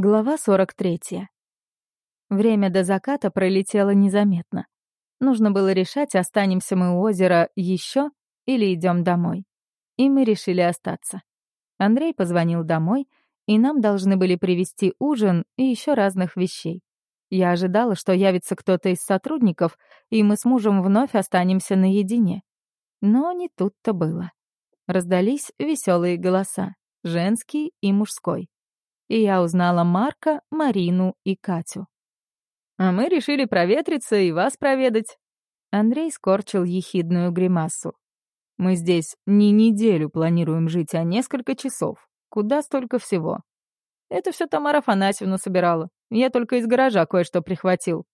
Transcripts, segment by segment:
Глава 43. Время до заката пролетело незаметно. Нужно было решать, останемся мы у озера еще или идем домой. И мы решили остаться. Андрей позвонил домой, и нам должны были привезти ужин и еще разных вещей. Я ожидала, что явится кто-то из сотрудников, и мы с мужем вновь останемся наедине. Но не тут-то было. Раздались веселые голоса, женский и мужской и я узнала Марка, Марину и Катю. «А мы решили проветриться и вас проведать». Андрей скорчил ехидную гримасу. «Мы здесь не неделю планируем жить, а несколько часов. Куда столько всего?» «Это все Тамара Афанасьевна собирала. Я только из гаража кое-что прихватил».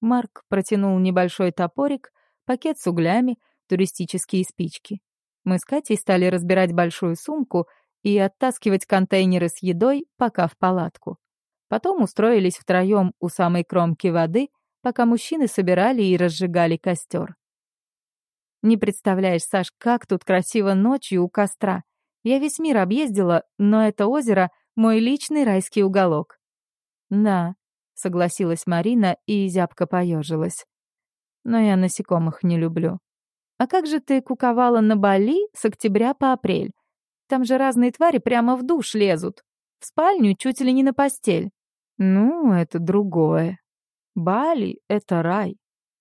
Марк протянул небольшой топорик, пакет с углями, туристические спички. Мы с Катей стали разбирать большую сумку — и оттаскивать контейнеры с едой, пока в палатку. Потом устроились втроем у самой кромки воды, пока мужчины собирали и разжигали костер. Не представляешь, Саш, как тут красиво ночью у костра. Я весь мир объездила, но это озеро — мой личный райский уголок. Да, согласилась Марина и зябко поежилась. Но я насекомых не люблю. А как же ты куковала на Бали с октября по апрель? Там же разные твари прямо в душ лезут. В спальню чуть ли не на постель. Ну, это другое. Бали — это рай.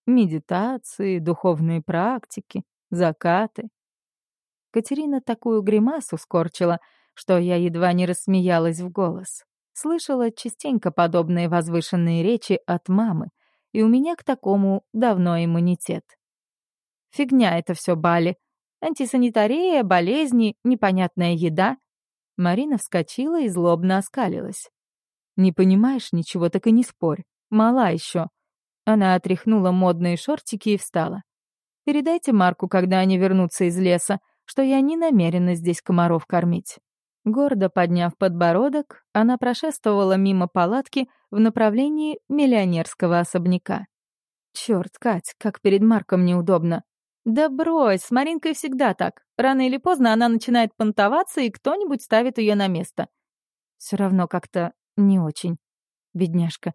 Медитации, духовные практики, закаты. Катерина такую гримасу скорчила, что я едва не рассмеялась в голос. Слышала частенько подобные возвышенные речи от мамы, и у меня к такому давно иммунитет. Фигня это все Бали. Антисанитария, болезни, непонятная еда. Марина вскочила и злобно оскалилась. «Не понимаешь ничего, так и не спорь. Мала еще. Она отряхнула модные шортики и встала. «Передайте Марку, когда они вернутся из леса, что я не намерена здесь комаров кормить». Гордо подняв подбородок, она прошествовала мимо палатки в направлении миллионерского особняка. Черт, Кать, как перед Марком неудобно. «Да брось, с Маринкой всегда так. Рано или поздно она начинает понтоваться, и кто-нибудь ставит ее на место. Все равно как-то не очень. Бедняжка.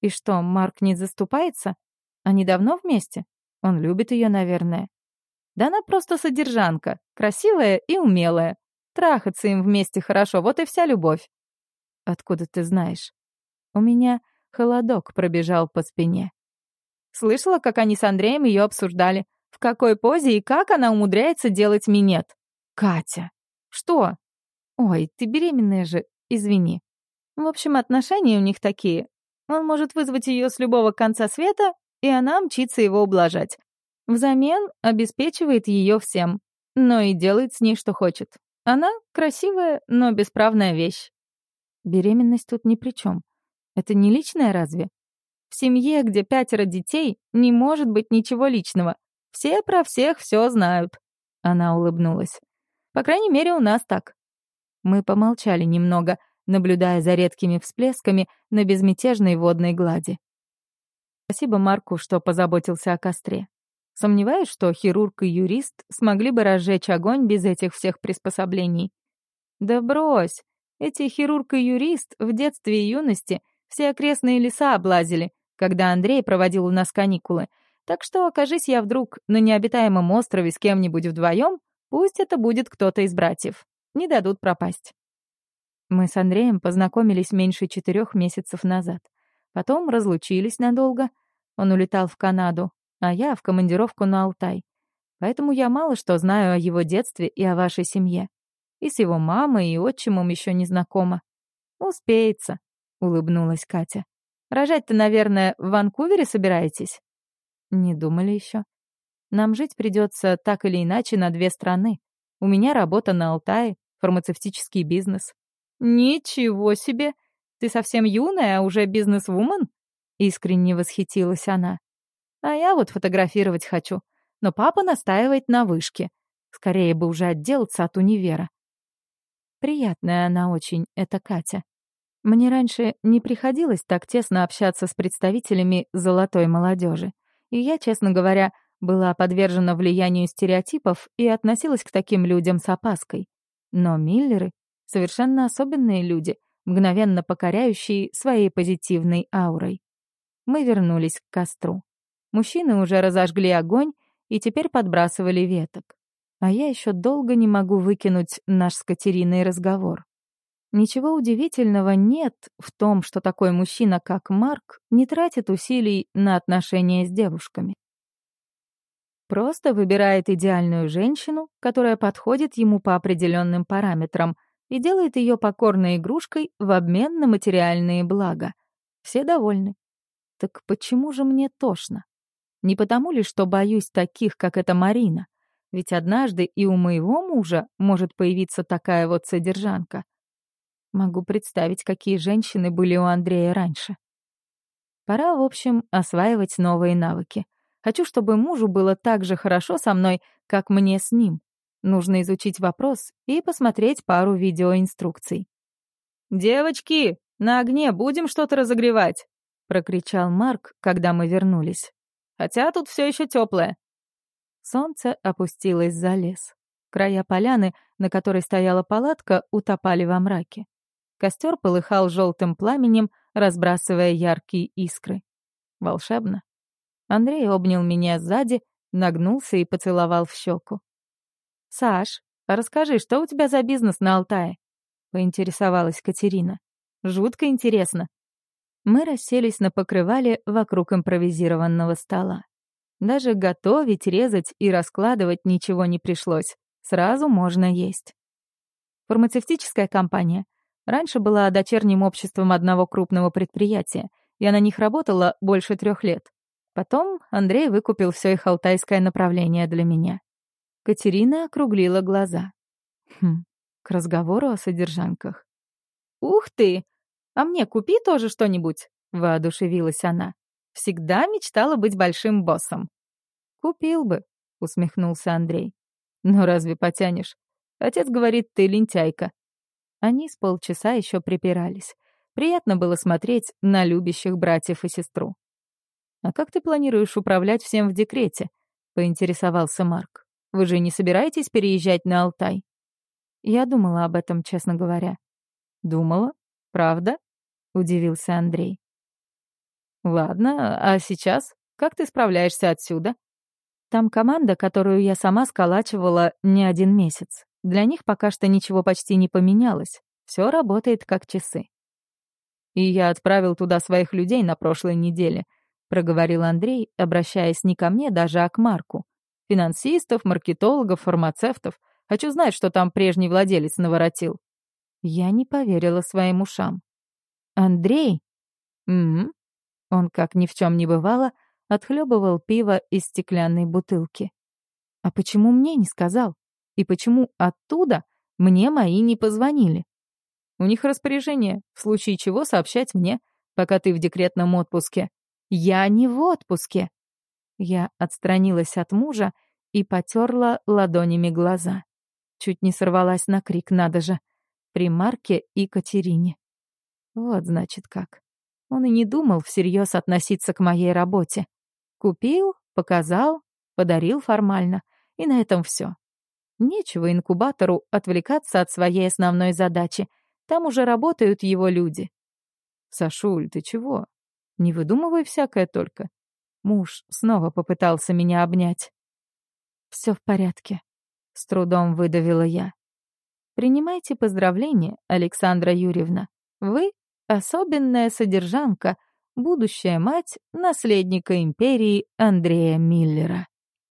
И что, Марк не заступается? Они давно вместе? Он любит ее, наверное. Да она просто содержанка, красивая и умелая. Трахаться им вместе хорошо, вот и вся любовь. Откуда ты знаешь? У меня холодок пробежал по спине. Слышала, как они с Андреем ее обсуждали. В какой позе и как она умудряется делать минет? Катя. Что? Ой, ты беременная же, извини. В общем, отношения у них такие. Он может вызвать ее с любого конца света, и она мчится его ублажать. Взамен обеспечивает ее всем, но и делает с ней, что хочет. Она красивая, но бесправная вещь. Беременность тут ни при чем. Это не личное разве? В семье, где пятеро детей, не может быть ничего личного. Все про всех все знают». Она улыбнулась. «По крайней мере, у нас так». Мы помолчали немного, наблюдая за редкими всплесками на безмятежной водной глади. Спасибо Марку, что позаботился о костре. Сомневаюсь, что хирург и юрист смогли бы разжечь огонь без этих всех приспособлений. Да брось, эти хирург и юрист в детстве и юности все окрестные леса облазили, когда Андрей проводил у нас каникулы, так что, окажись я вдруг на необитаемом острове с кем-нибудь вдвоем, пусть это будет кто-то из братьев. Не дадут пропасть. Мы с Андреем познакомились меньше четырех месяцев назад. Потом разлучились надолго. Он улетал в Канаду, а я в командировку на Алтай. Поэтому я мало что знаю о его детстве и о вашей семье. И с его мамой и отчимом еще не знакома. «Успеется», — улыбнулась Катя. «Рожать-то, наверное, в Ванкувере собираетесь?» Не думали еще. Нам жить придется так или иначе на две страны. У меня работа на Алтае, фармацевтический бизнес. Ничего себе! Ты совсем юная, а уже бизнес-вумен? Искренне восхитилась она. А я вот фотографировать хочу. Но папа настаивает на вышке. Скорее бы уже отделаться от универа. Приятная она очень, эта Катя. Мне раньше не приходилось так тесно общаться с представителями золотой молодежи. И я, честно говоря, была подвержена влиянию стереотипов и относилась к таким людям с опаской. Но Миллеры — совершенно особенные люди, мгновенно покоряющий своей позитивной аурой. Мы вернулись к костру. Мужчины уже разожгли огонь и теперь подбрасывали веток. А я еще долго не могу выкинуть наш с Катериной разговор. Ничего удивительного нет в том, что такой мужчина, как Марк, не тратит усилий на отношения с девушками. Просто выбирает идеальную женщину, которая подходит ему по определенным параметрам и делает ее покорной игрушкой в обмен на материальные блага. Все довольны. Так почему же мне тошно? Не потому ли, что боюсь таких, как эта Марина? Ведь однажды и у моего мужа может появиться такая вот содержанка — Могу представить, какие женщины были у Андрея раньше. Пора, в общем, осваивать новые навыки. Хочу, чтобы мужу было так же хорошо со мной, как мне с ним. Нужно изучить вопрос и посмотреть пару видеоинструкций. «Девочки, на огне будем что-то разогревать!» — прокричал Марк, когда мы вернулись. «Хотя тут все еще теплое. Солнце опустилось за лес. Края поляны, на которой стояла палатка, утопали во мраке. Костер полыхал желтым пламенем, разбрасывая яркие искры. Волшебно. Андрей обнял меня сзади, нагнулся и поцеловал в щеку. «Саш, расскажи, что у тебя за бизнес на Алтае?» — поинтересовалась Катерина. «Жутко интересно». Мы расселись на покрывале вокруг импровизированного стола. Даже готовить, резать и раскладывать ничего не пришлось. Сразу можно есть. Фармацевтическая компания — Раньше была дочерним обществом одного крупного предприятия. Я на них работала больше трех лет. Потом Андрей выкупил все их алтайское направление для меня. Катерина округлила глаза. Хм, к разговору о содержанках. «Ух ты! А мне купи тоже что-нибудь!» — воодушевилась она. «Всегда мечтала быть большим боссом». «Купил бы», — усмехнулся Андрей. «Ну разве потянешь? Отец говорит, ты лентяйка. Они с полчаса еще припирались. Приятно было смотреть на любящих братьев и сестру. «А как ты планируешь управлять всем в декрете?» — поинтересовался Марк. «Вы же не собираетесь переезжать на Алтай?» Я думала об этом, честно говоря. «Думала? Правда?» — удивился Андрей. «Ладно, а сейчас? Как ты справляешься отсюда?» Там команда, которую я сама сколачивала не один месяц. Для них пока что ничего почти не поменялось. Все работает как часы. «И я отправил туда своих людей на прошлой неделе», — проговорил Андрей, обращаясь не ко мне, даже а к Марку. «Финансистов, маркетологов, фармацевтов. Хочу знать, что там прежний владелец наворотил». Я не поверила своим ушам. «Андрей?» «Угу». Он, как ни в чем не бывало, отхлебывал пиво из стеклянной бутылки. «А почему мне не сказал?» И почему оттуда мне мои не позвонили? У них распоряжение, в случае чего сообщать мне, пока ты в декретном отпуске. Я не в отпуске. Я отстранилась от мужа и потерла ладонями глаза. Чуть не сорвалась на крик, надо же. При Марке и Катерине. Вот значит как. Он и не думал всерьез относиться к моей работе. Купил, показал, подарил формально. И на этом все. Нечего инкубатору отвлекаться от своей основной задачи. Там уже работают его люди. «Сашуль, ты чего? Не выдумывай всякое только». Муж снова попытался меня обнять. Все в порядке», — с трудом выдавила я. «Принимайте поздравления, Александра Юрьевна. Вы — особенная содержанка, будущая мать наследника империи Андрея Миллера».